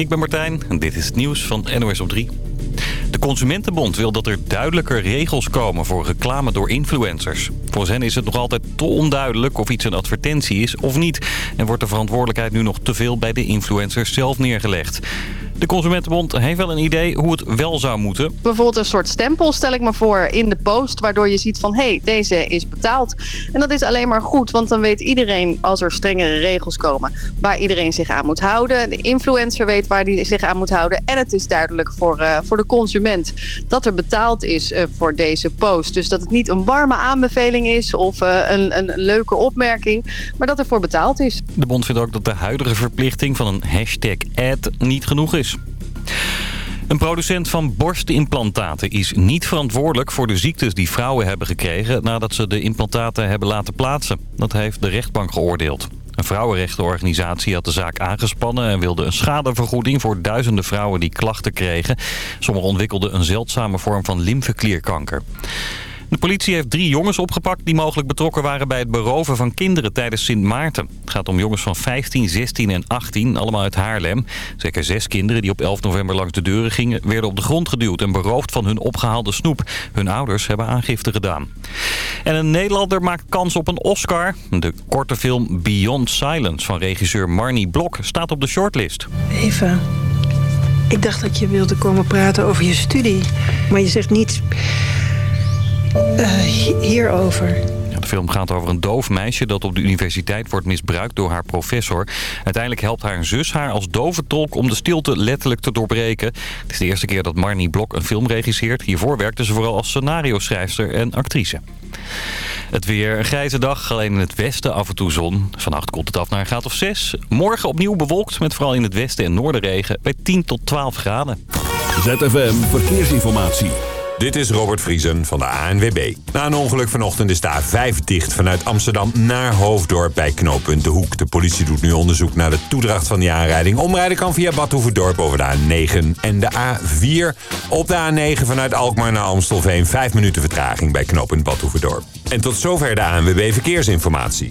ik ben Martijn en dit is het nieuws van NOS op 3. De Consumentenbond wil dat er duidelijker regels komen voor reclame door influencers. Volgens hen is het nog altijd te onduidelijk of iets een advertentie is of niet. En wordt de verantwoordelijkheid nu nog te veel bij de influencers zelf neergelegd. De Consumentenbond heeft wel een idee hoe het wel zou moeten. Bijvoorbeeld een soort stempel stel ik me voor in de post... waardoor je ziet van hé, hey, deze is betaald. En dat is alleen maar goed, want dan weet iedereen als er strengere regels komen... waar iedereen zich aan moet houden. De influencer weet waar hij zich aan moet houden. En het is duidelijk voor, uh, voor de consument dat er betaald is uh, voor deze post. Dus dat het niet een warme aanbeveling is of uh, een, een leuke opmerking... maar dat er voor betaald is. De bond vindt ook dat de huidige verplichting van een hashtag ad niet genoeg is. Een producent van borstimplantaten is niet verantwoordelijk voor de ziektes die vrouwen hebben gekregen nadat ze de implantaten hebben laten plaatsen. Dat heeft de rechtbank geoordeeld. Een vrouwenrechtenorganisatie had de zaak aangespannen en wilde een schadevergoeding voor duizenden vrouwen die klachten kregen. Sommigen ontwikkelden een zeldzame vorm van lymfeklierkanker. De politie heeft drie jongens opgepakt die mogelijk betrokken waren bij het beroven van kinderen tijdens Sint Maarten. Het gaat om jongens van 15, 16 en 18, allemaal uit Haarlem. Zeker zes kinderen die op 11 november langs de deuren gingen werden op de grond geduwd en beroofd van hun opgehaalde snoep. Hun ouders hebben aangifte gedaan. En een Nederlander maakt kans op een Oscar. De korte film Beyond Silence van regisseur Marnie Blok staat op de shortlist. Eva, ik dacht dat je wilde komen praten over je studie. Maar je zegt niet uh, hierover. De film gaat over een doof meisje dat op de universiteit wordt misbruikt door haar professor. Uiteindelijk helpt haar zus haar als dove tolk om de stilte letterlijk te doorbreken. Het is de eerste keer dat Marnie Blok een film regisseert. Hiervoor werkte ze vooral als scenario-schrijfster en actrice. Het weer een grijze dag, alleen in het westen af en toe zon. Vannacht komt het af naar een graad of 6. Morgen opnieuw bewolkt met vooral in het westen en noorden regen bij 10 tot 12 graden. ZFM Verkeersinformatie. Dit is Robert Vriesen van de ANWB. Na een ongeluk vanochtend is de A5 dicht vanuit Amsterdam naar Hoofddorp bij knooppunt De Hoek. De politie doet nu onderzoek naar de toedracht van die aanrijding. Omrijden kan via Badhoevedorp over de A9 en de A4. Op de A9 vanuit Alkmaar naar Amstelveen 5 minuten vertraging bij knooppunt Badhoevedorp. En tot zover de ANWB Verkeersinformatie.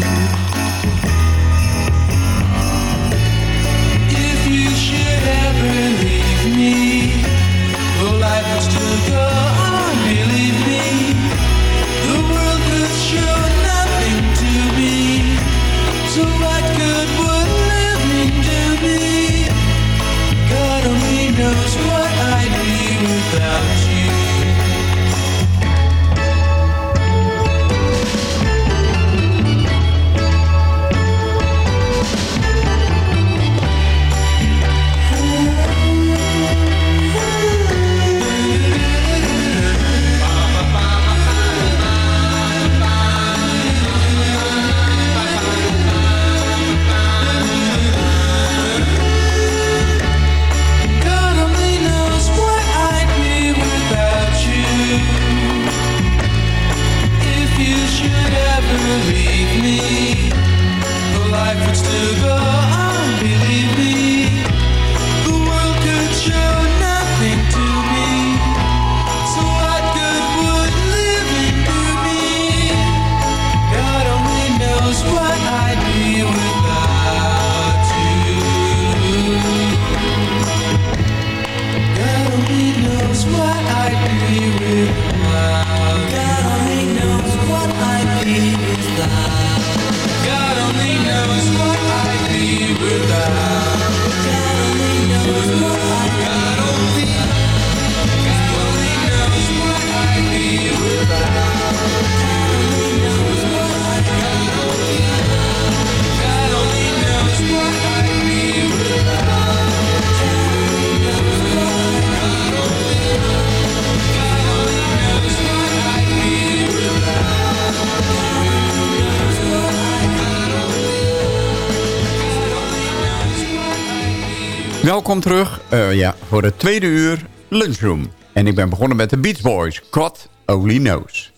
Welkom terug eh, ja, voor het tweede uur Lunchroom. En ik ben begonnen met de Beach Boys, God Only Knows.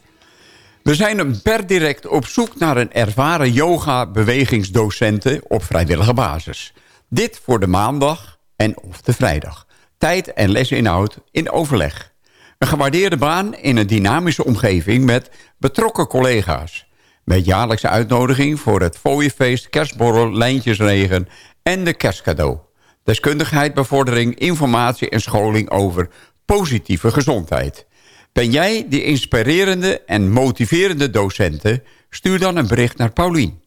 We zijn per direct op zoek naar een ervaren yoga-bewegingsdocenten op vrijwillige basis. Dit voor de maandag en of de vrijdag. Tijd en lesinhoud in overleg. Een gewaardeerde baan in een dynamische omgeving met betrokken collega's. Met jaarlijkse uitnodiging voor het fooiefeest, kerstborrel, lijntjesregen en de kerstcadeau. Deskundigheid, bevordering, informatie en scholing over positieve gezondheid. Ben jij die inspirerende en motiverende docenten? Stuur dan een bericht naar Paulien.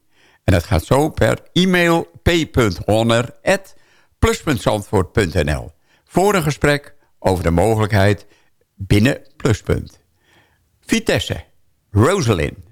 En dat gaat zo per e-mail p.honor.plus.zandvoort.nl Voor een gesprek over de mogelijkheid binnen Pluspunt. Vitesse, Rosalind.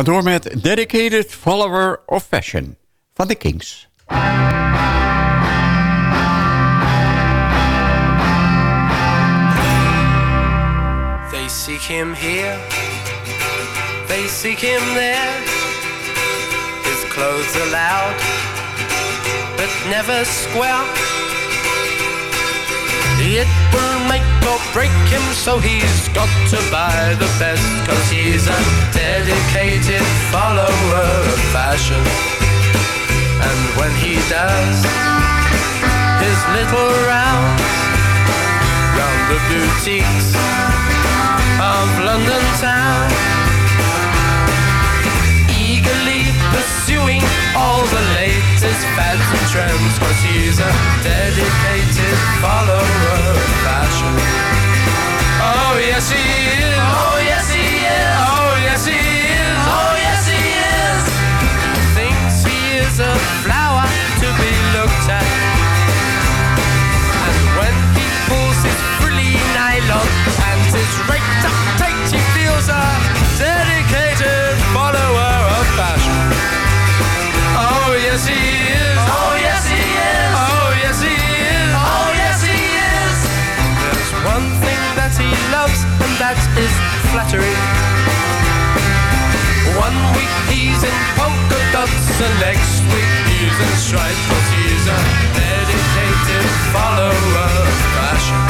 ga door met Dedicated Follower of Fashion van de Kings. They seek him here, they seek him there. His clothes are loud, but never square. It will make or break him, so he's got to buy the best, cause he's a dedicated follower of fashion. And when he does his little rounds round the boutiques of London town, eagerly pursuing all the latest fads and trends, cause he's a dedicated follower and next week he's in stripes, 'cause he's a dedicated follower of fashion.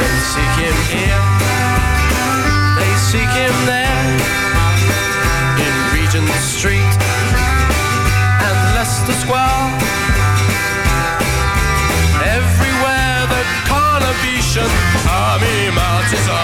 They seek him here, they seek him there, in Regent Street and Leicester Square. Everywhere the Carnabetian army marches on,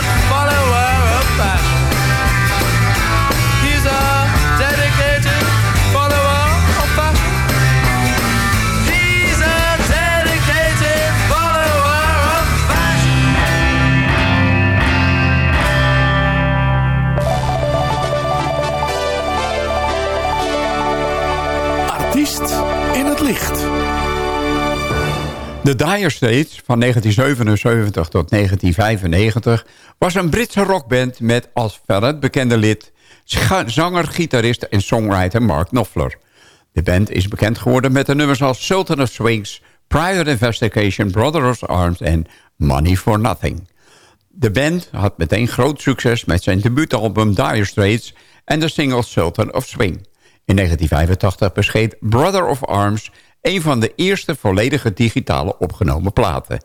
The Dire Straits van 1977 tot 1995 was een Britse rockband met als veruit bekende lid zanger, gitarist en songwriter Mark Knopfler. De band is bekend geworden met de nummers als Sultan of Swings, Private Investigation, Brother of Arms en Money for Nothing. De band had meteen groot succes met zijn debuutalbum Dire Straits en de single Sultan of Swing. In 1985 bescheed Brother of Arms een van de eerste volledige digitale opgenomen platen.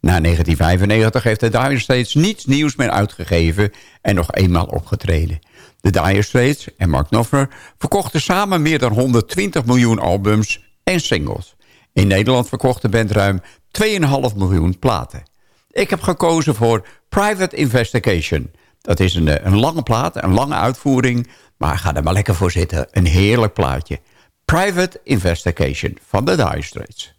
Na 1995 heeft de Dire Straits niets nieuws meer uitgegeven en nog eenmaal opgetreden. De Dire en Mark Knopfler verkochten samen meer dan 120 miljoen albums en singles. In Nederland verkocht de band ruim 2,5 miljoen platen. Ik heb gekozen voor Private Investigation. Dat is een, eh, een lange plaat, een lange uitvoering, maar ga er maar lekker voor zitten. Een heerlijk plaatje. Private Investigation van de Dire Straits.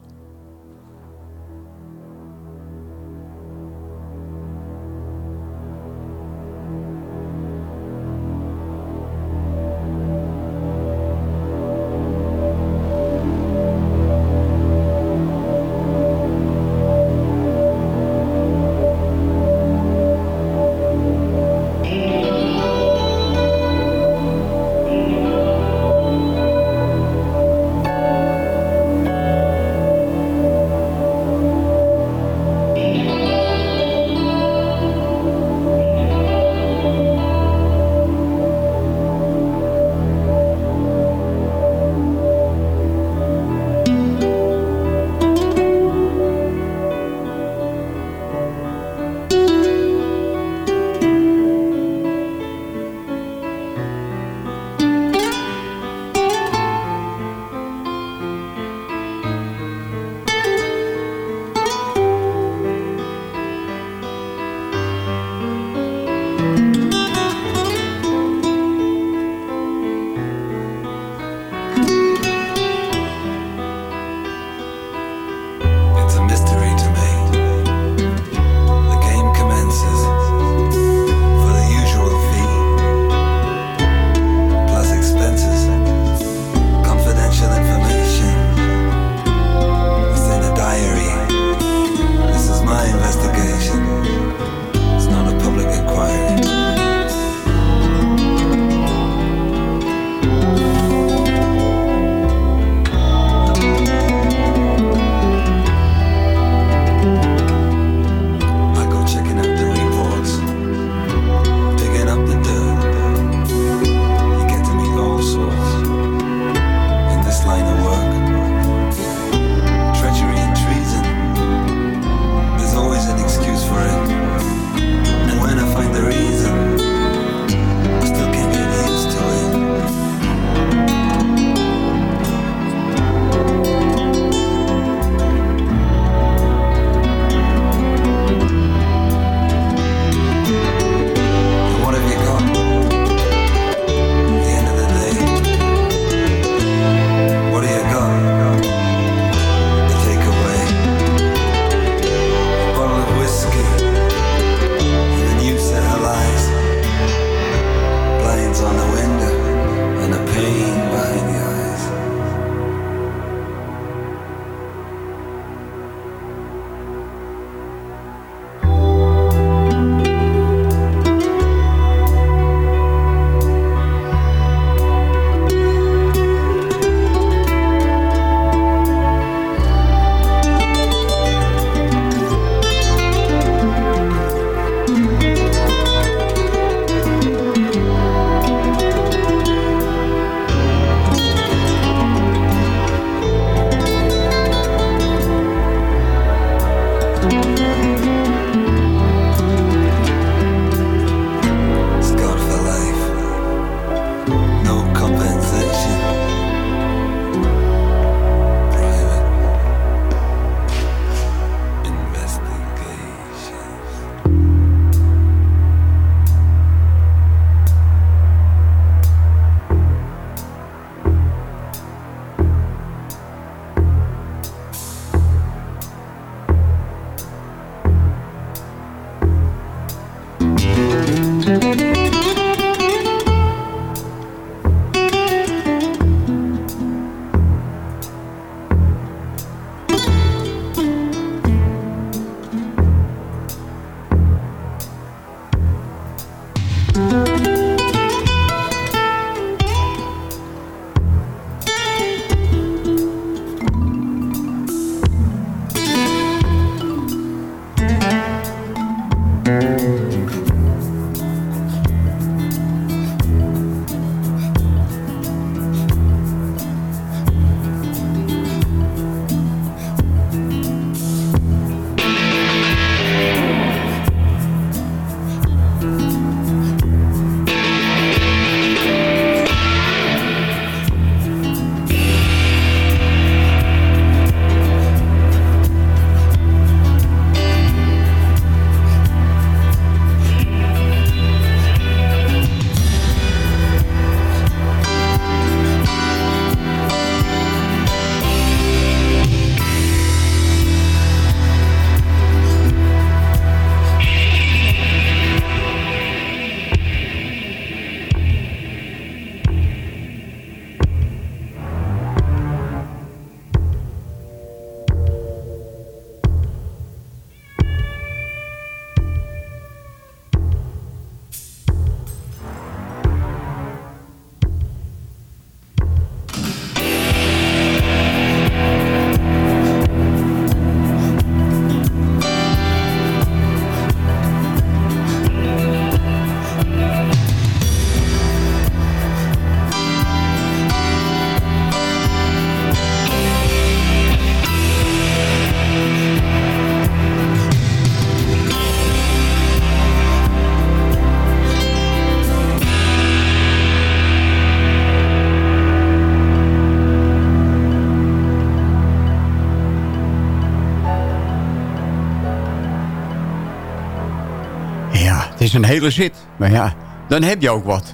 is een hele zit. Maar ja, dan heb je ook wat.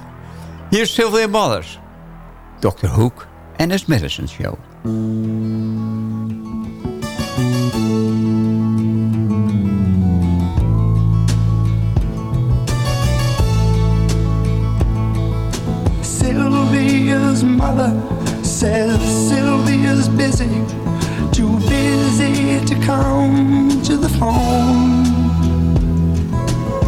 Hier is Sylvia Mothers. Dr. Hoek en his medicine show. Sylvia's mother says Sylvia's busy, too busy to come to the phone.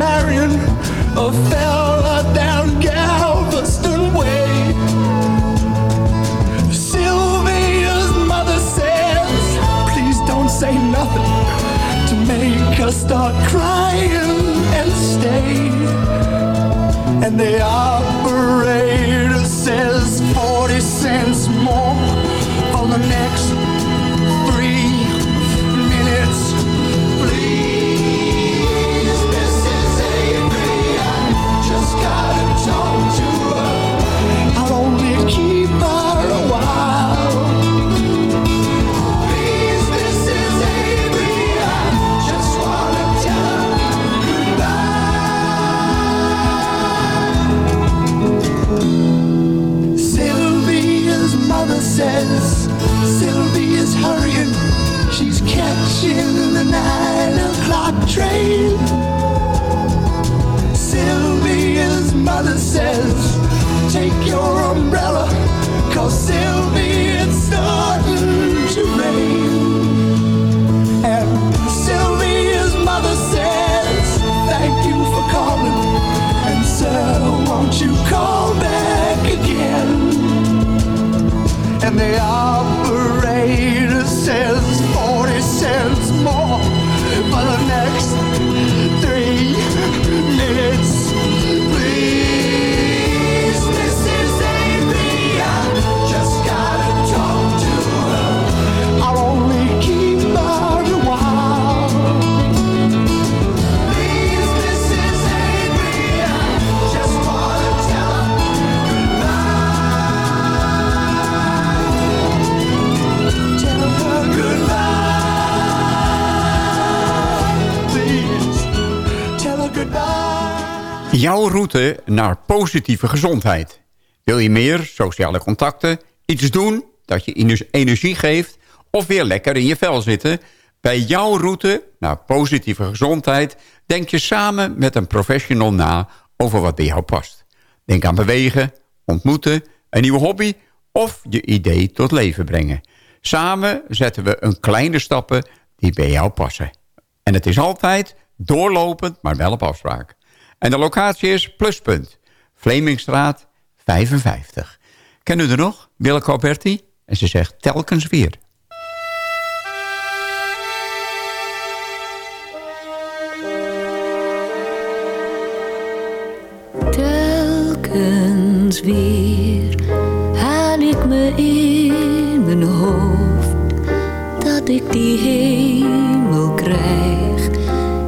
marrying a fella down Galveston Way. Sylvia's mother says, please don't say nothing to make her start crying and stay. And the operator Jouw route naar positieve gezondheid. Wil je meer sociale contacten, iets doen dat je ener- energie geeft... of weer lekker in je vel zitten? Bij jouw route naar positieve gezondheid... denk je samen met een professional na over wat bij jou past. Denk aan bewegen, ontmoeten, een nieuwe hobby... of je idee tot leven brengen. Samen zetten we een kleine stappen die bij jou passen. En het is altijd doorlopend, maar wel op afspraak. En de locatie is Pluspunt, Vlemingstraat 55. Kennen u er nog? Willeke Alberti? En ze zegt telkens weer. Telkens weer haal ik me in mijn hoofd dat ik die hemel krijg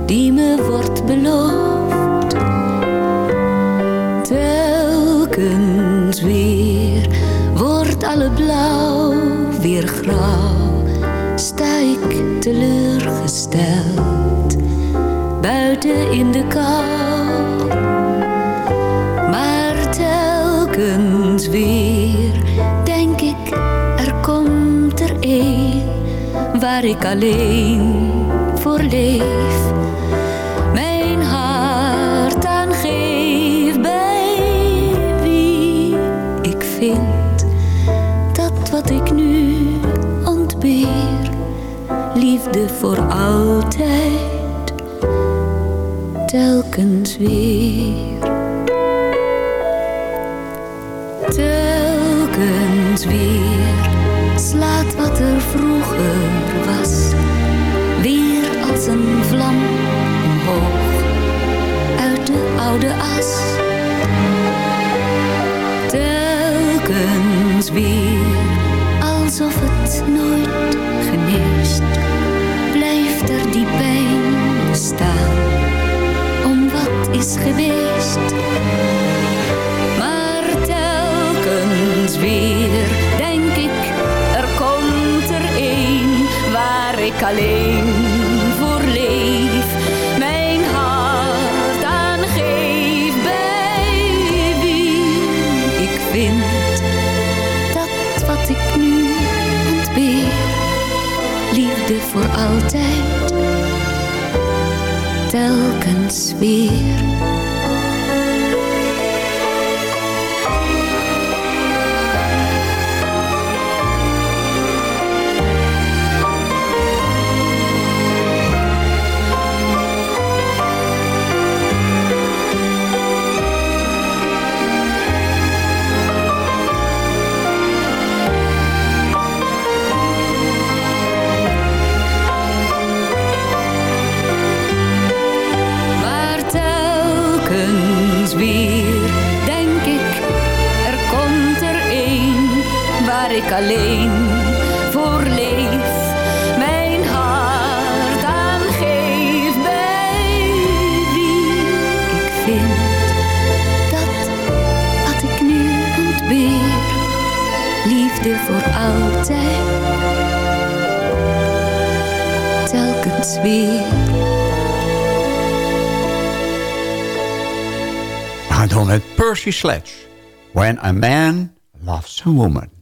die me wordt beloofd. Telkens weer wordt alle blauw weer grauw, sta ik teleurgesteld buiten in de kou. Maar telkens weer denk ik, er komt er een waar ik alleen voor leef. liefde voor altijd, telkens weer. Telkens weer slaat wat er vroeger was, weer als een vlam omhoog uit de oude as. Telkens weer alsof het nooit die pijn bestaan om wat is geweest. Maar telkens weer denk ik, er komt er een waar ik alleen telkens weer. Percy Sledge, When a Man Loves a Woman.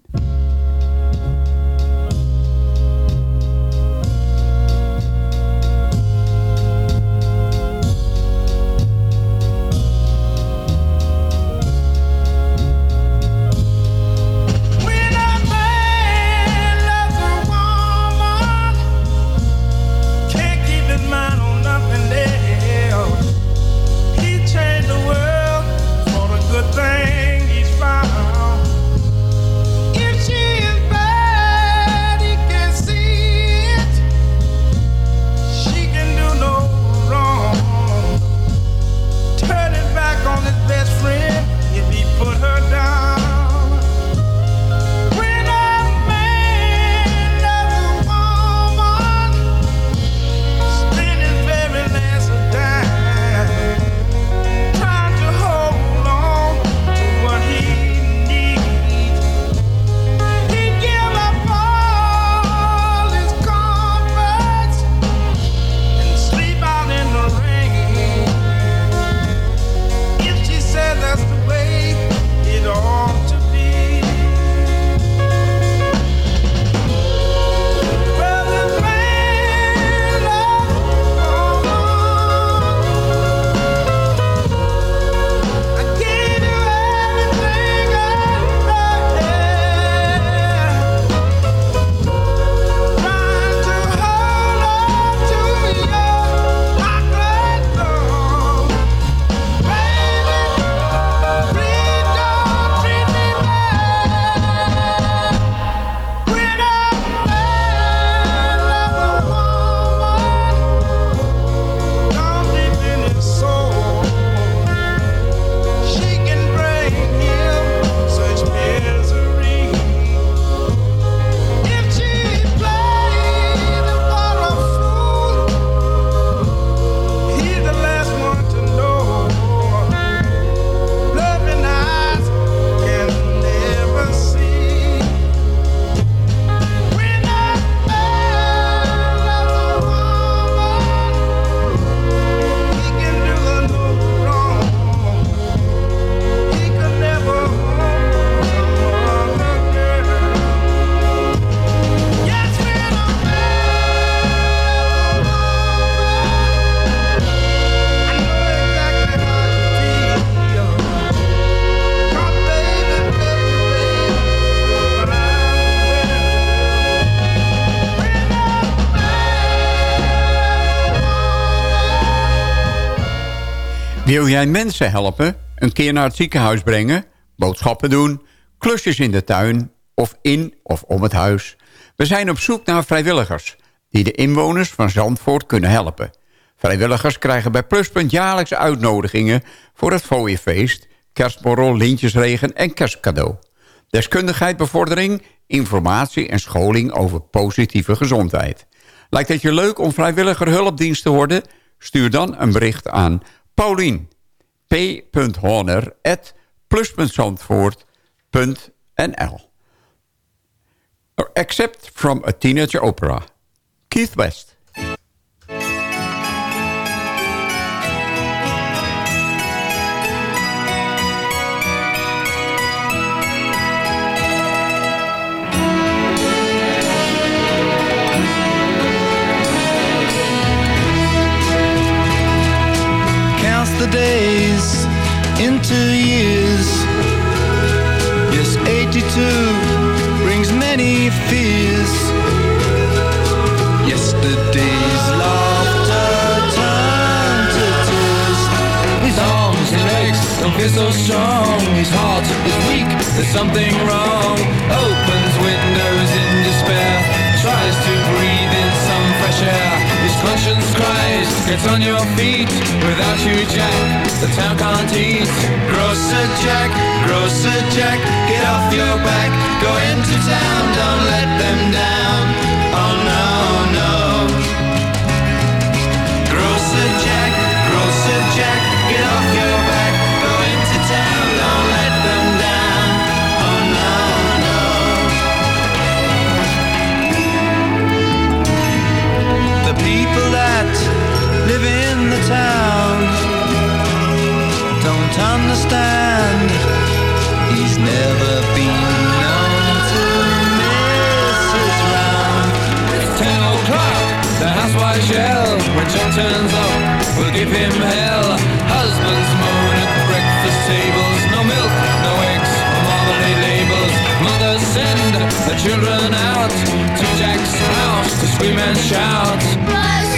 Wil jij mensen helpen? Een keer naar het ziekenhuis brengen? Boodschappen doen? Klusjes in de tuin? Of in of om het huis? We zijn op zoek naar vrijwilligers die de inwoners van Zandvoort kunnen helpen. Vrijwilligers krijgen bij Pluspunt jaarlijks uitnodigingen voor het fooiefeest, kerstborrel, lintjesregen en kerstcadeau. Deskundigheidbevordering, informatie en scholing over positieve gezondheid. Lijkt het je leuk om vrijwilliger hulpdienst te worden? Stuur dan een bericht aan Paulien. p.honor plus.zandvoort.nl Except from a Teenage Opera. Keith West. Legs so strong. His heart is weak, there's something wrong. Opens windows in despair, tries to breathe in some fresh air. His conscience cries, gets on your feet. Without you, Jack, the town can't eat. Grocer Jack, Grocer Jack, get off your back. Go into town, don't let them down. Oh no. We'll him hell. Husbands moan at breakfast tables. No milk, no eggs, marmalade labels. Mothers send the children out to Jack's house to scream and shout.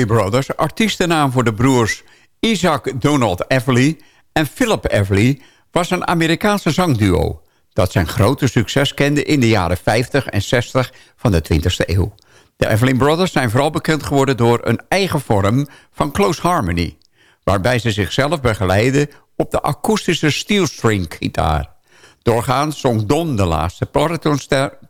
Everly Brothers, artiestennaam voor de broers Isaac Donald Everly en Philip Everly... was een Amerikaanse zangduo dat zijn grote succes kende in de jaren 50 en 60 van de 20e eeuw. De Everly Brothers zijn vooral bekend geworden door een eigen vorm van close harmony... waarbij ze zichzelf begeleiden op de akoestische steelstring gitaar. Doorgaans zong Don de laatste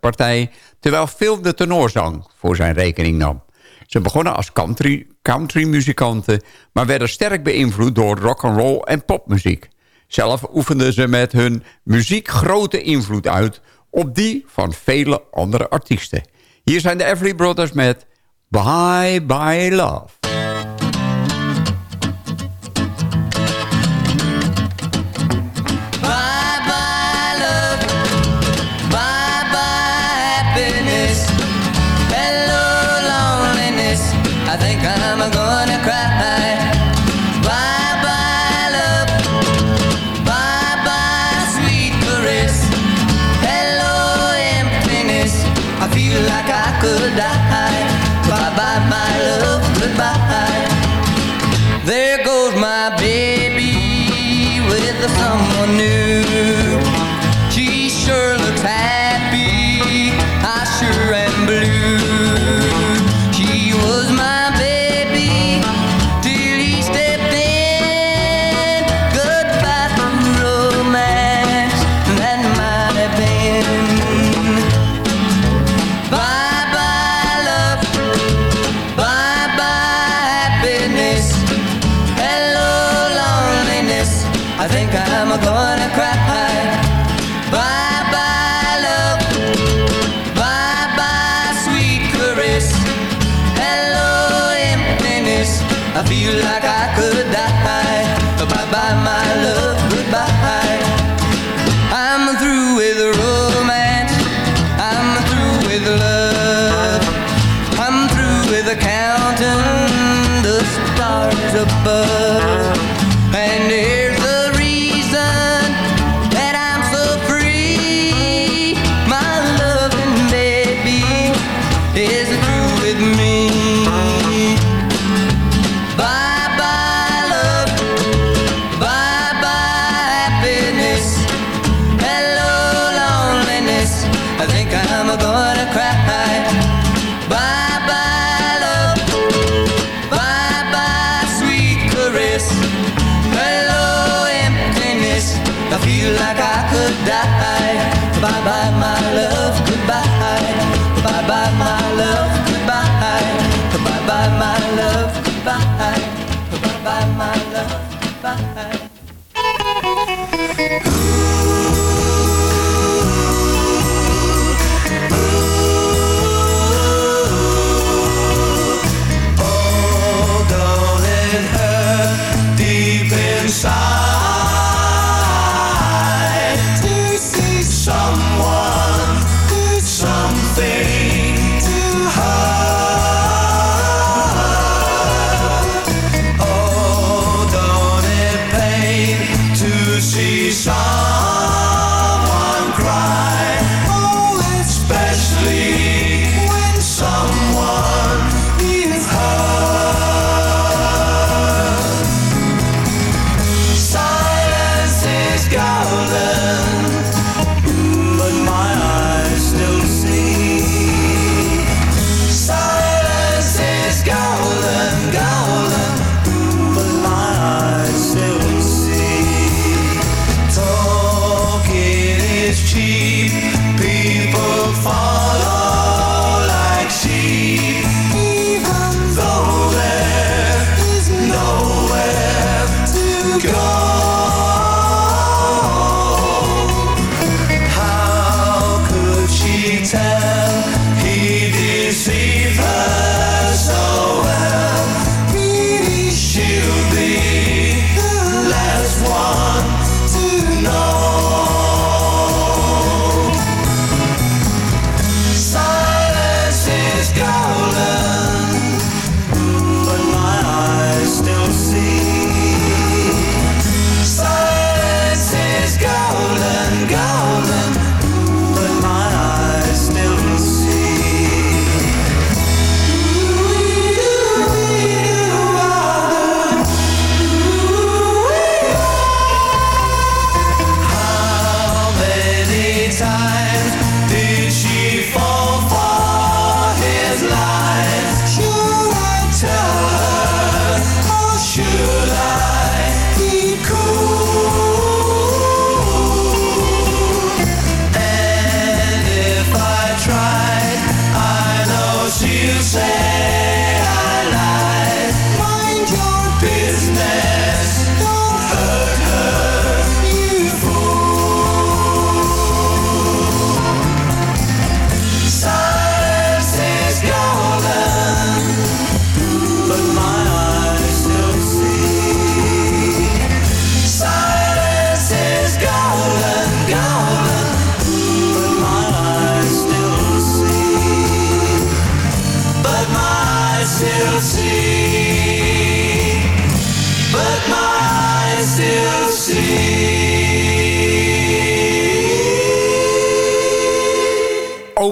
partij... terwijl Phil de tenorzang voor zijn rekening nam. Ze begonnen als country, country muzikanten... maar werden sterk beïnvloed door rock and roll en popmuziek. Zelf oefenden ze met hun muziek grote invloed uit... op die van vele andere artiesten. Hier zijn de Everly Brothers met Bye Bye Love. Someone new.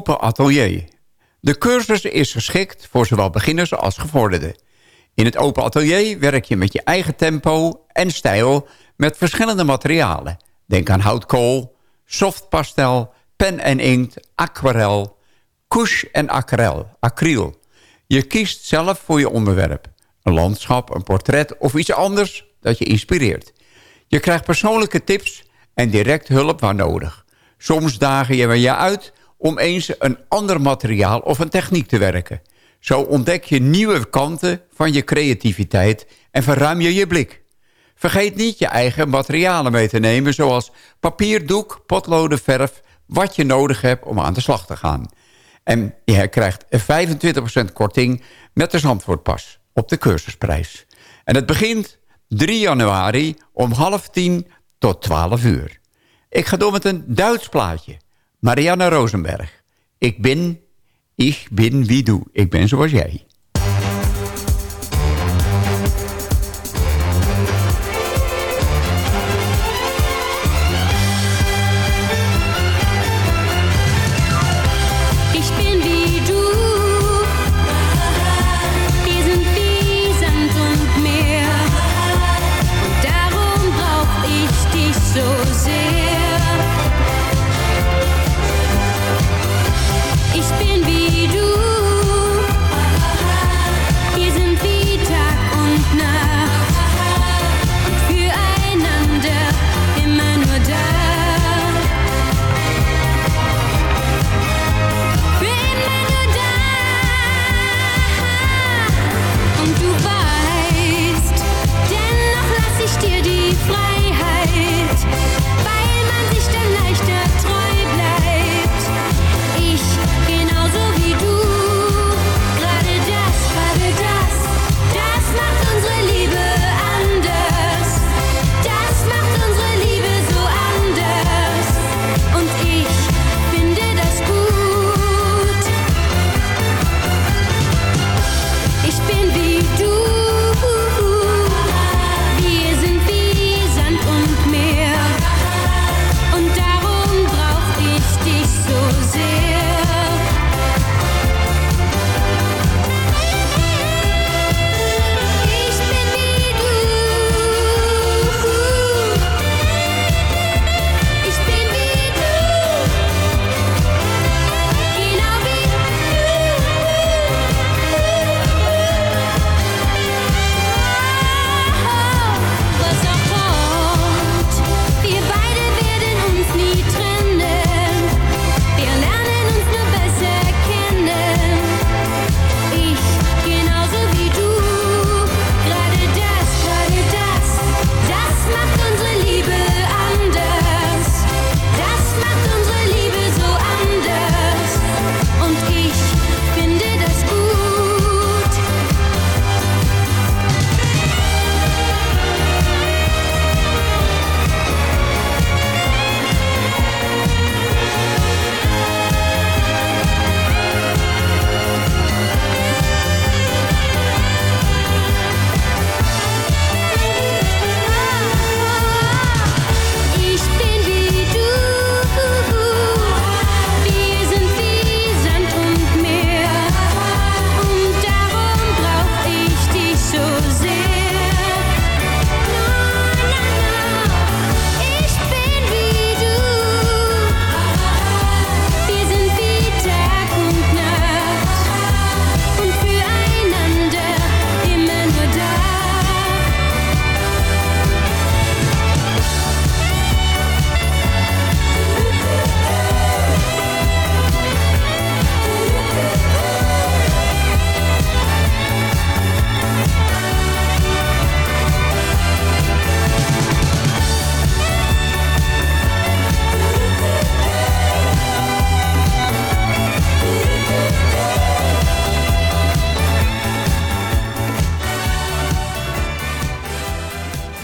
Open atelier. De cursus is geschikt voor zowel beginners als gevorderden. In het open atelier werk je met je eigen tempo en stijl met verschillende materialen. Denk aan houtkool, softpastel, pen en inkt, aquarel, couche en acryl, acryl. Je kiest zelf voor je onderwerp. Een landschap, een portret of iets anders dat je inspireert. Je krijgt persoonlijke tips en direct hulp waar nodig. Soms dagen je je uit om eens een ander materiaal of een techniek te werken. Zo ontdek je nieuwe kanten van je creativiteit en verruim je je blik. Vergeet niet je eigen materialen mee te nemen... zoals papier, doek, potloden, verf... wat je nodig hebt om aan de slag te gaan. En je krijgt 25% korting met de Zandvoortpas op de cursusprijs. En het begint 3 januari om half tien tot 12 uur. Ik ga door met een Duits plaatje. Marianne Rosenberg. Ik ben, ik ben wie du. Ik ben zoals jij.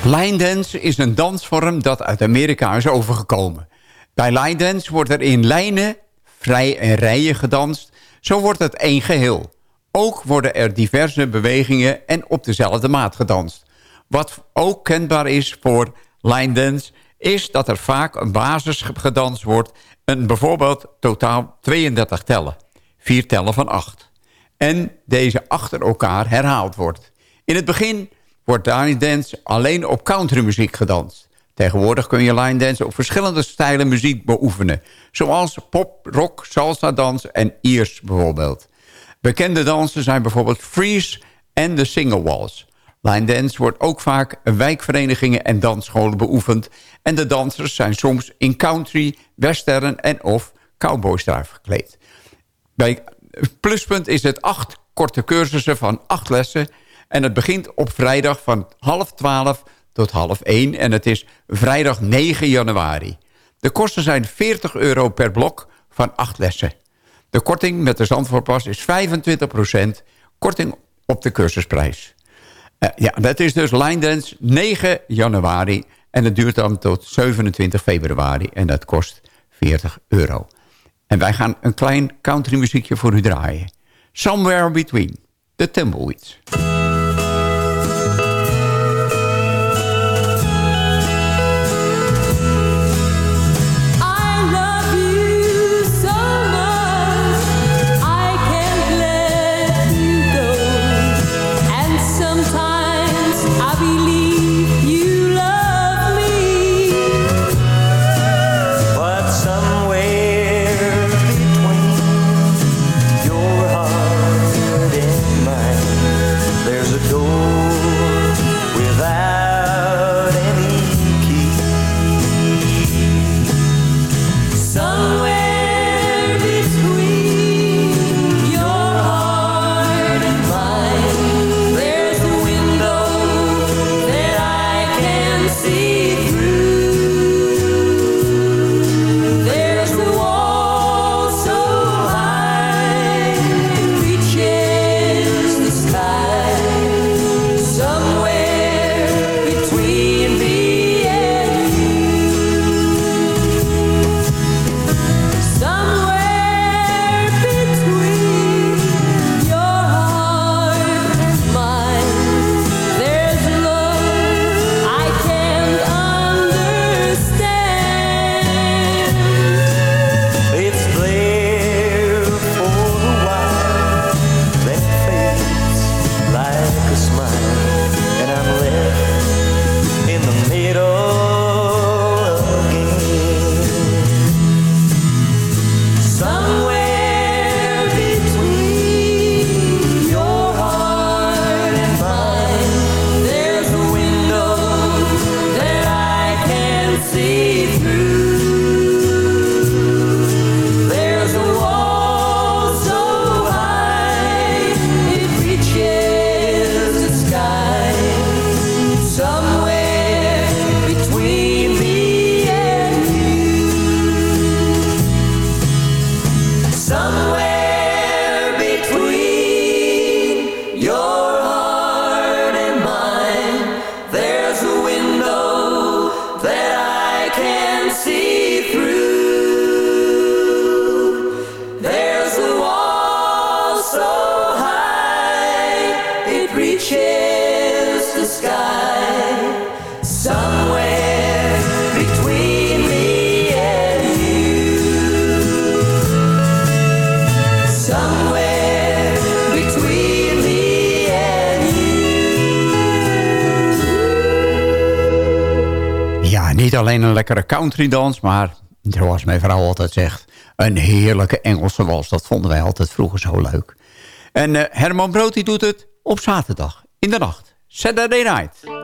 Line dance is een dansvorm dat uit Amerika is overgekomen. Bij line dance wordt er in lijnen, vrij en rijen gedanst. Zo wordt het één geheel. Ook worden er diverse bewegingen en op dezelfde maat gedanst. Wat ook kenbaar is voor line dance is dat er vaak een basis gedanst wordt... en bijvoorbeeld totaal 32 tellen. Vier tellen van 8. En deze achter elkaar herhaald wordt. In het begin wordt line dance alleen op countrymuziek gedanst. Tegenwoordig kun je line dance op verschillende stijlen muziek beoefenen. Zoals pop, rock, salsa dans en Iers bijvoorbeeld. Bekende dansen zijn bijvoorbeeld Freeze en de Single Waltz. Line dance wordt ook vaak in wijkverenigingen en dansscholen beoefend... en de dansers zijn soms in country, western en of cowboystijl gekleed. Bij Pluspunt is het acht korte cursussen van acht lessen... en het begint op vrijdag van half twaalf tot half één... en het is vrijdag 9 januari. De kosten zijn 40 euro per blok van acht lessen. De korting met de Zandvoortpas is 25% korting op de cursusprijs. Eh, ja, dat is dus Line Dance 9 januari. En het duurt dan tot 27 februari. En dat kost 40 euro. En wij gaan een klein countrymuziekje voor u draaien. Somewhere Between, de Tumbleweeds. Between alleen een lekkere countrydans, maar zoals mijn vrouw altijd zegt... een heerlijke Engelse wals. Dat vonden wij altijd vroeger zo leuk. En eh, Herman Brood die doet het op zaterdag, in de nacht. Saturday night.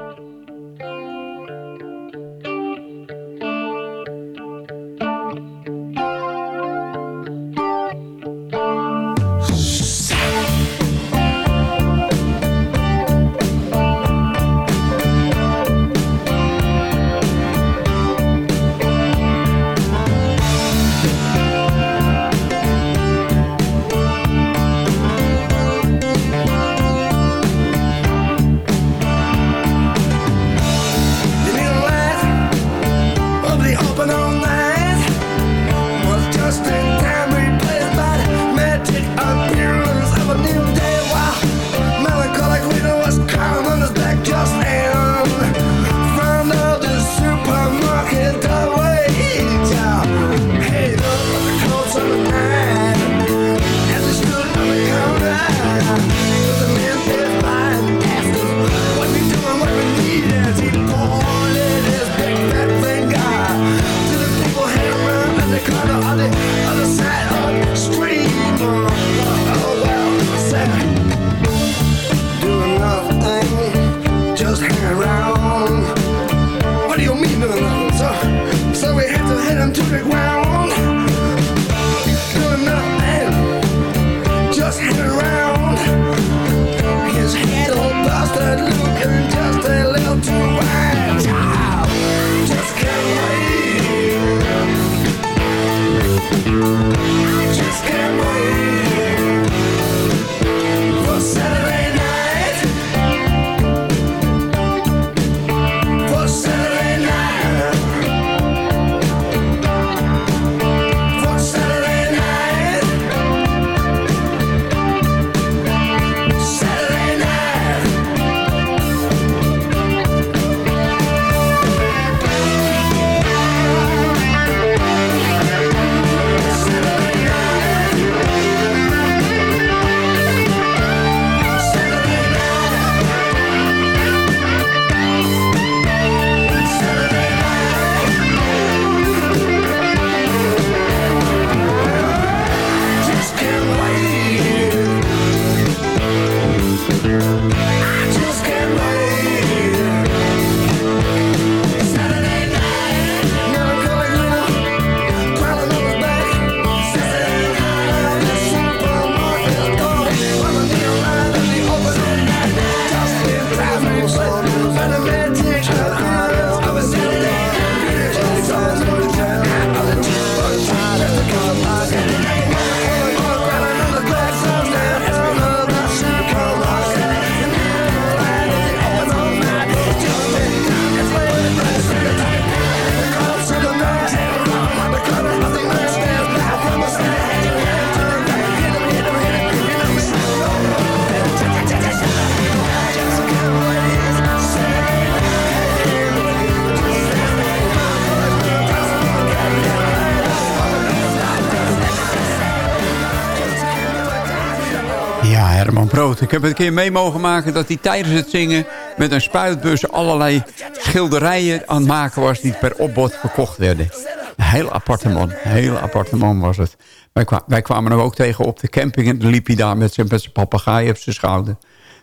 Ik heb een keer mee mogen maken dat hij tijdens het zingen... met een spuitbus allerlei schilderijen aan het maken was... die per opbod verkocht werden. Een heel aparte man. Een heel aparte man was het. Wij, kwa- wij kwamen hem ook tegen op de camping... en liep hij daar met zijn, met zijn papegaai op zijn schouder.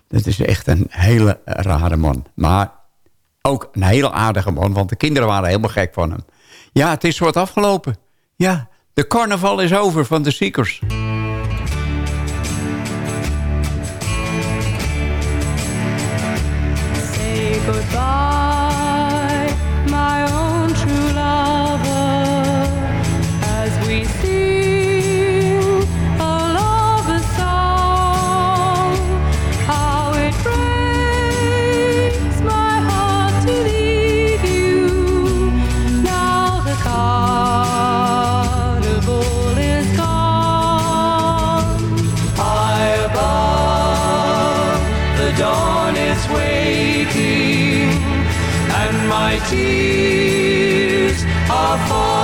Dat is echt een hele rare man. Maar ook een hele aardige man... want de kinderen waren helemaal gek van hem. Ja, het is wat afgelopen. Ja, de carnaval is over van de Seekers. Tears are falling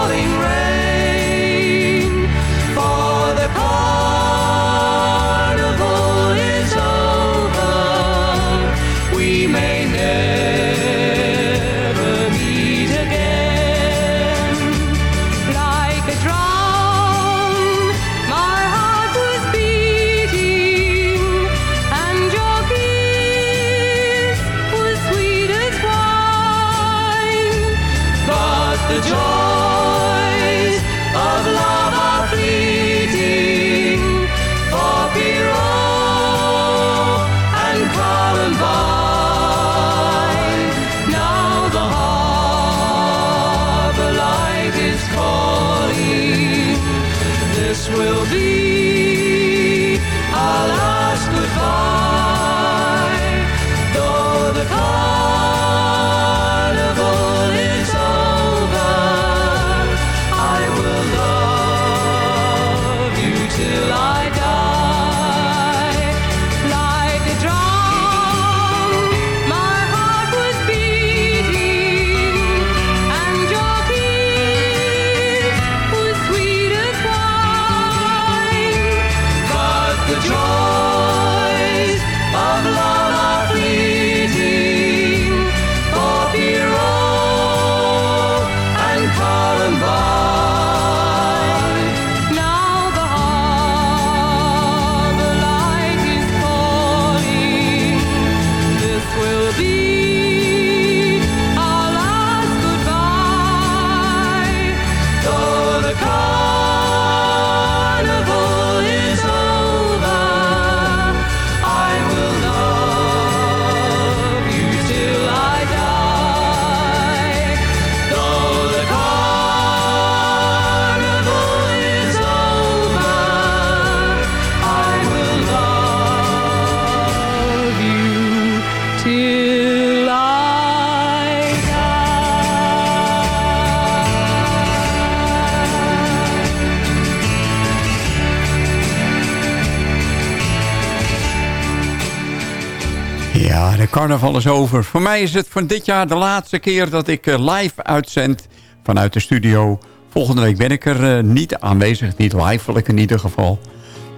carnaval is over. Voor mij is het van dit jaar de laatste keer dat ik eh, live uitzend vanuit de studio. Volgende week ben ik er eh, niet aanwezig, niet livelijk in ieder geval.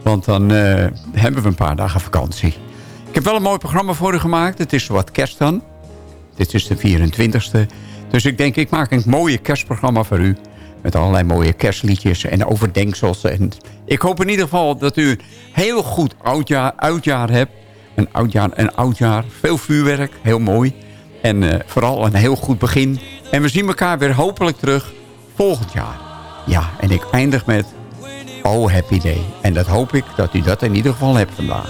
Want dan eh, hebben we een paar dagen vakantie. Ik heb wel een mooi programma voor u gemaakt. Het is wat kerst dan. Dit is de 24e. Dus ik denk, ik maak een mooie kerstprogramma voor u. Met allerlei mooie kerstliedjes en overdenksels. En ik hoop in ieder geval dat u een heel goed oudjaar, oudjaar hebt. Een oudjaar, een oudjaar. Veel vuurwerk, heel mooi. En eh, vooral een heel goed begin. En we zien elkaar weer hopelijk terug volgend jaar. Ja, en ik eindig met Oh Happy Day. En dat hoop ik dat u dat in ieder geval hebt vandaag.